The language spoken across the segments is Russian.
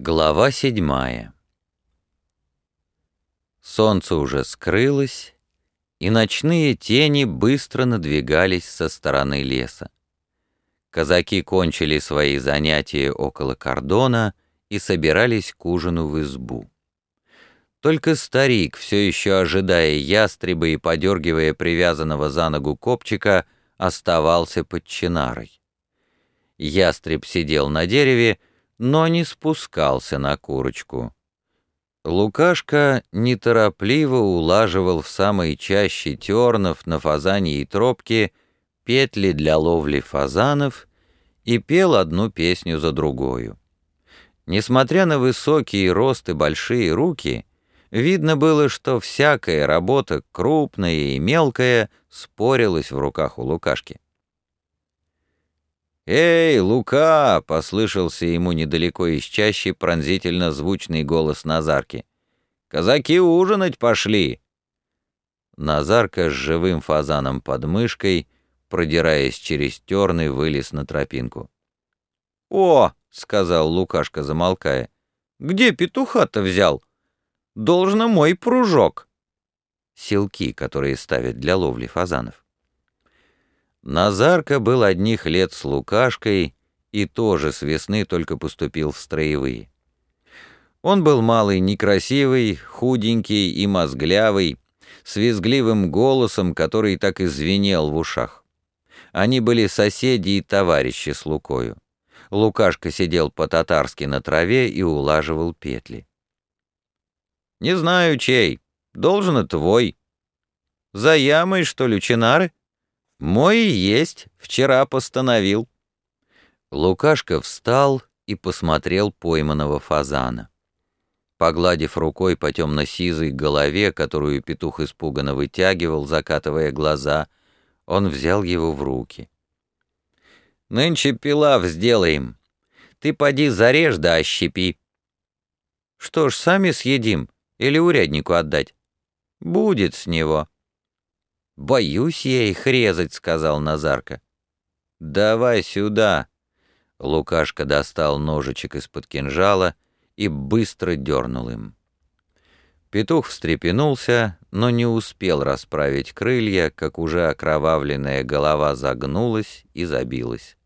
Глава седьмая Солнце уже скрылось, и ночные тени быстро надвигались со стороны леса. Казаки кончили свои занятия около кордона и собирались к ужину в избу. Только старик, все еще ожидая ястреба и подергивая привязанного за ногу копчика, оставался под чинарой. Ястреб сидел на дереве, но не спускался на курочку. Лукашка неторопливо улаживал в самой чаще тернов на фазане и тропке петли для ловли фазанов и пел одну песню за другую. Несмотря на высокий рост и большие руки, видно было, что всякая работа, крупная и мелкая, спорилась в руках у Лукашки. «Эй, Лука!» — послышался ему недалеко из чащи пронзительно звучный голос Назарки. «Казаки ужинать пошли!» Назарка с живым фазаном под мышкой, продираясь через терны, вылез на тропинку. «О!» — сказал Лукашка, замолкая. «Где петуха-то взял? Должно мой пружок!» Селки, которые ставят для ловли фазанов. Назарка был одних лет с Лукашкой и тоже с весны только поступил в строевые. Он был малый, некрасивый, худенький и мозглявый, с визгливым голосом, который так и звенел в ушах. Они были соседи и товарищи с Лукою. Лукашка сидел по-татарски на траве и улаживал петли. «Не знаю, чей. Должен и твой. За ямой, что ли, чинары?» «Мой есть, вчера постановил». Лукашка встал и посмотрел пойманного фазана. Погладив рукой по темно-сизой голове, которую петух испуганно вытягивал, закатывая глаза, он взял его в руки. «Нынче пилав сделаем. Ты поди зарежь да ощепи». «Что ж, сами съедим или уряднику отдать?» «Будет с него». «Боюсь я их резать», — сказал Назарка. «Давай сюда». Лукашка достал ножичек из-под кинжала и быстро дернул им. Петух встрепенулся, но не успел расправить крылья, как уже окровавленная голова загнулась и забилась.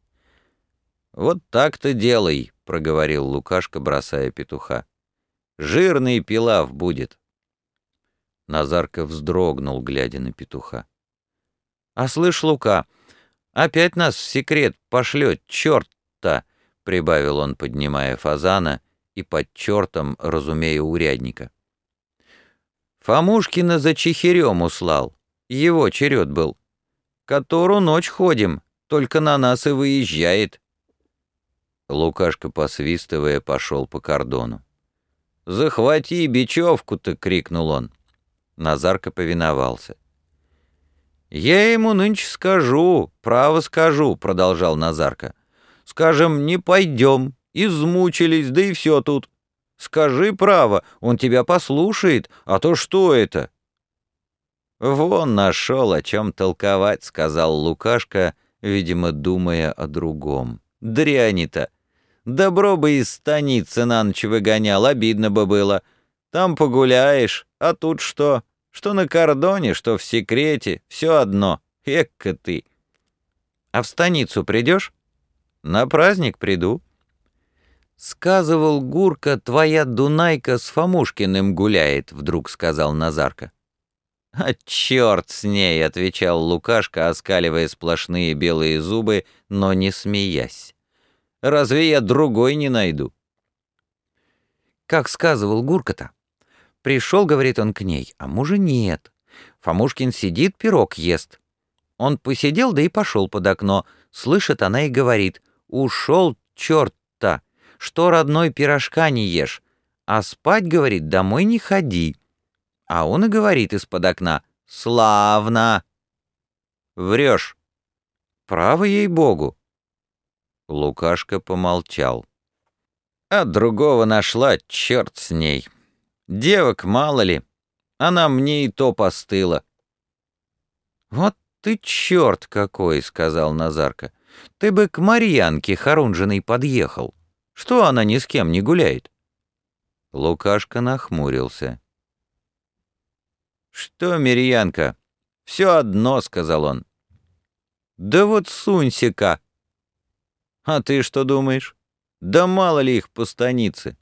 «Вот так-то делай», — проговорил Лукашка, бросая петуха. «Жирный пилав будет». Назарка вздрогнул, глядя на петуха. «А слышь, Лука, опять нас в секрет пошлет, черт-то!» — прибавил он, поднимая фазана и под чертом, разумея, урядника. «Фомушкина за чехирем услал. Его черед был. Которую ночь ходим, только на нас и выезжает». Лукашка, посвистывая, пошел по кордону. «Захвати бечевку-то!» — крикнул он. Назарка повиновался. «Я ему нынче скажу, право скажу», — продолжал Назарка. «Скажем, не пойдем, измучились, да и все тут. Скажи право, он тебя послушает, а то что это?» «Вон нашел, о чем толковать», — сказал Лукашка, видимо, думая о другом. «Дряни-то! Добро бы из станицы на ночь выгонял, обидно бы было. Там погуляешь, а тут что? Что на кордоне, что в секрете, все одно. Экка ты. А в станицу придешь? На праздник приду. Сказывал Гурка, твоя Дунайка с Фомушкиным гуляет, вдруг сказал Назарка. «А черт с ней!» — отвечал Лукашка, оскаливая сплошные белые зубы, но не смеясь. «Разве я другой не найду?» Как сказывал Гурка-то, Пришел, говорит он, к ней, а мужа нет. Фомушкин сидит, пирог ест. Он посидел, да и пошел под окно. Слышит она и говорит, ушел черт-то, что родной пирожка не ешь. А спать, говорит, домой не ходи. А он и говорит из-под окна, славно. Врешь. Право ей-богу. Лукашка помолчал. А другого нашла, черт с ней. Девок мало ли, она мне и то постыла. «Вот ты черт какой!» — сказал Назарка. «Ты бы к Марьянке Харунжиной подъехал. Что она ни с кем не гуляет? Лукашка нахмурился. «Что, Мирьянка, все одно», — сказал он. «Да вот сунься-ка». «А ты что думаешь? Да мало ли их по станице».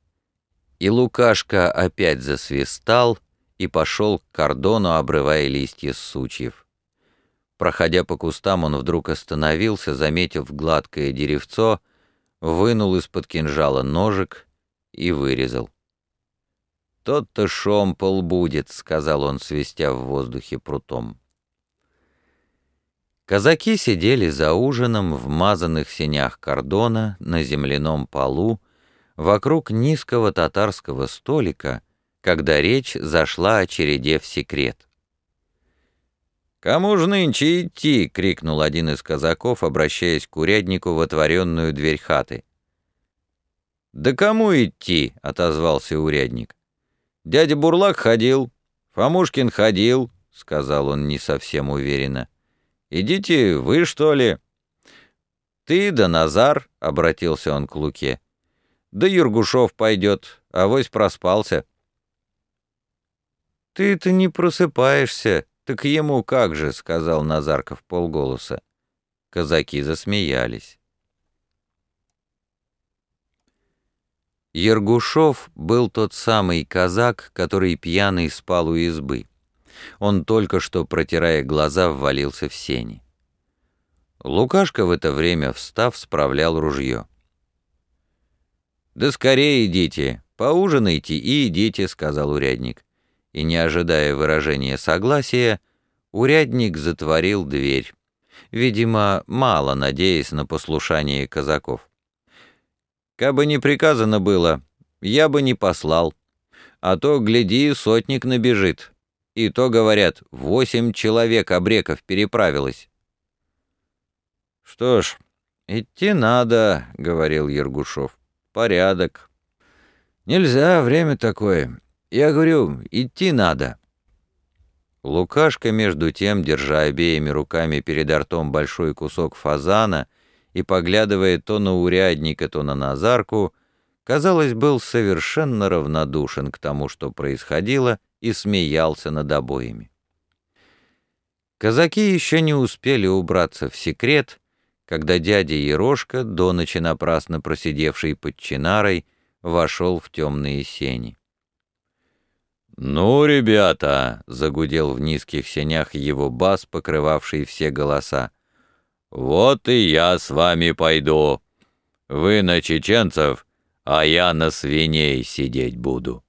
И Лукашка опять засвистал и пошел к кордону, обрывая листья с сучьев. Проходя по кустам, он вдруг остановился, заметив гладкое деревцо, вынул из-под кинжала ножик и вырезал. «Тот-то шомпол будет», — сказал он, свистя в воздухе прутом. Казаки сидели за ужином в мазанных сенях кордона на земляном полу вокруг низкого татарского столика, когда речь зашла о череде в секрет. «Кому ж нынче идти?» — крикнул один из казаков, обращаясь к уряднику в отворенную дверь хаты. «Да кому идти?» — отозвался урядник. «Дядя Бурлак ходил, Фомушкин ходил», — сказал он не совсем уверенно. «Идите вы, что ли?» «Ты да Назар», — обратился он к Луке. «Да Юргушов пойдет, авось проспался». «Ты-то не просыпаешься», «Так ему как же», — сказал Назарков полголоса. Казаки засмеялись. Ергушов был тот самый казак, который пьяный спал у избы. Он только что, протирая глаза, ввалился в сени. Лукашка в это время, встав, справлял ружье. «Да скорее идите, поужинайте и идите», — сказал урядник и, не ожидая выражения согласия, урядник затворил дверь, видимо, мало надеясь на послушание казаков. «Кабы не приказано было, я бы не послал, а то, гляди, сотник набежит. И то, говорят, восемь человек обреков переправилось». «Что ж, идти надо», — говорил Ергушов. «Порядок. Нельзя, время такое. Я говорю, идти надо». Лукашка, между тем, держа обеими руками перед ртом большой кусок фазана и поглядывая то на урядника, то на Назарку, казалось, был совершенно равнодушен к тому, что происходило, и смеялся над обоими. Казаки еще не успели убраться в секрет, когда дядя Ерошка, до ночи напрасно просидевший под чинарой, вошел в темные сени. «Ну, ребята!» — загудел в низких сенях его бас, покрывавший все голоса. «Вот и я с вами пойду. Вы на чеченцев, а я на свиней сидеть буду».